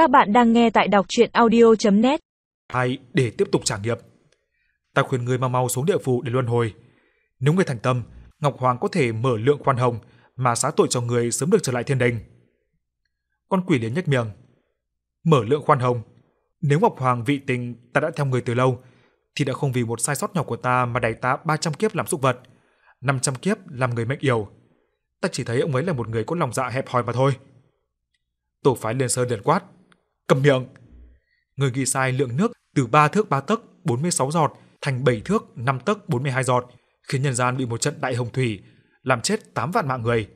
Các bạn đang nghe tại đọc chuyện audio.net Hay để tiếp tục trả nghiệp. Ta khuyên người mau mau xuống địa phủ để luân hồi. Nếu người thành tâm, Ngọc Hoàng có thể mở lượng khoan hồng mà xá tội cho người sớm được trở lại thiên đình. Con quỷ liền nhếch miệng. Mở lượng khoan hồng. Nếu Ngọc Hoàng vị tình ta đã theo người từ lâu, thì đã không vì một sai sót nhỏ của ta mà đẩy ta 300 kiếp làm súc vật, 500 kiếp làm người mệnh yếu Ta chỉ thấy ông ấy là một người có lòng dạ hẹp hòi mà thôi. Tổ phái Liên Sơn liền quát, cầm miệng. Người ghi sai lượng nước từ 3 thước 3 tấc 46 giọt thành 7 thước 5 tấc 42 giọt, khiến nhân gian bị một trận đại hồng thủy, làm chết 8 vạn mạng người.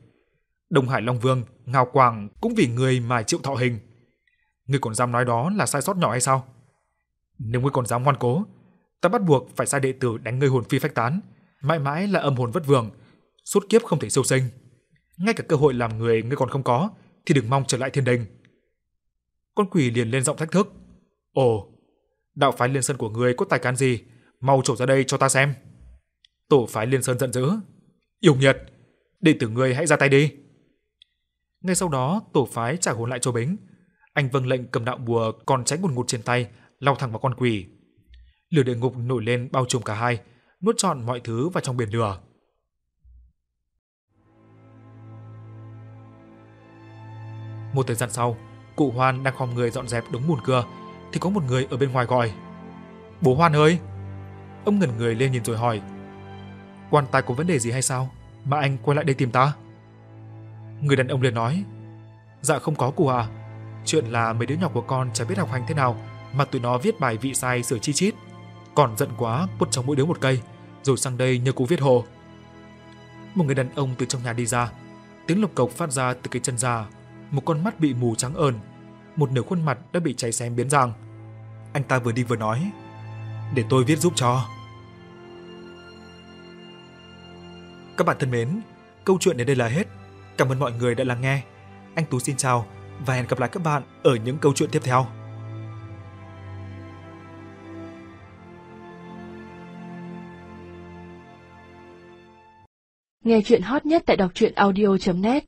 Đông Hải Long Vương, Ngao Quảng cũng vì người mà chịu thọ hình. Ngươi còn dám nói đó là sai sót nhỏ hay sao? Nếu ngươi còn dám ngoan cố, ta bắt buộc phải sai đệ tử đánh ngươi hồn phi phách tán, mãi mãi là âm hồn vất vưởng, suốt kiếp không thể siêu sinh. Ngay cả cơ hội làm người ngươi còn không có, thì đừng mong trở lại thiên đình. Con quỷ liền lên giọng thách thức. Ồ, đạo phái liên sơn của ngươi có tài cán gì? Mau trổ ra đây cho ta xem. Tổ phái liên sơn giận dữ. Yêu nhiệt, đệ tử ngươi hãy ra tay đi. Ngay sau đó, tổ phái trả hồn lại cho Bính. Anh vâng lệnh cầm đạo bùa còn tránh một ngụt trên tay, lao thẳng vào con quỷ. Lửa địa ngục nổi lên bao trùm cả hai, nuốt trọn mọi thứ vào trong biển lửa. Một thời gian sau, cụ Hoan đang khom người dọn dẹp đống bùn cưa thì có một người ở bên ngoài gọi. "Bố Hoan ơi!" Ông ngẩn người lên nhìn rồi hỏi: "Quan tài có vấn đề gì hay sao mà anh quay lại đây tìm ta?" Người đàn ông liền nói: "Dạ không có cụ à, chuyện là mấy đứa nhỏ của con chả biết học hành thế nào mà tụi nó viết bài vị sai sửa chi chít, còn giận quá quất trong mỗi đứa một cây, rồi sang đây nhờ cụ viết hộ." Một người đàn ông từ trong nhà đi ra, tiếng lộc cộc phát ra từ cái chân già một con mắt bị mù trắng ơn, một nửa khuôn mặt đã bị cháy xém biến dạng. Anh ta vừa đi vừa nói, để tôi viết giúp cho. Các bạn thân mến, câu chuyện đến đây là hết. Cảm ơn mọi người đã lắng nghe. Anh Tú xin chào và hẹn gặp lại các bạn ở những câu chuyện tiếp theo. Nghe chuyện hot nhất tại đọc truyện audio.net